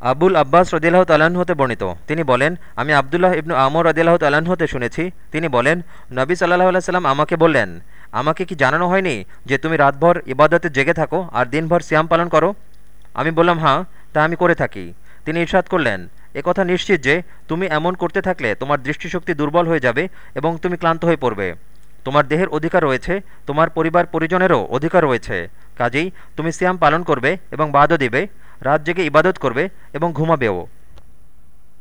আবুল আব্বাস রদিল্লাহ তাল্লাহ্ন হতে বর্ণিত। তিনি বলেন, আমি আবদুল্লাহ ইবনু আমর রদিল্লাহ তাল্লাহ্ন হতে শুনেছি। তিনি বলেন, নবী সাল্লাহ সাল্লাম আমাকে বললেন, আমাকে কি জানানো হয়নি যে তুমি রাতভর ইবাদতে জেগে থাকো আর দিনভর সিয়াম পালন করো? আমি বললাম, হাঁ, তা আমি করে থাকি। তিনি ইরশাদ করলেন কথা নিশ্চিত যে তুমি এমন করতে থাকলে তোমার দৃষ্টিশক্তি দুর্বল হয়ে যাবে এবং তুমি ক্লান্ত হয়ে পড়বে। তোমার দেহের অধিকার রয়েছে, তোমার পরিবার পরিজনেরও অধিকার রয়েছে। কাজেই তুমি সিয়াম পালন করবে এবং বাদও দিবে। রাত জেগে ইবাদত করবে এবং ঘুমাবেও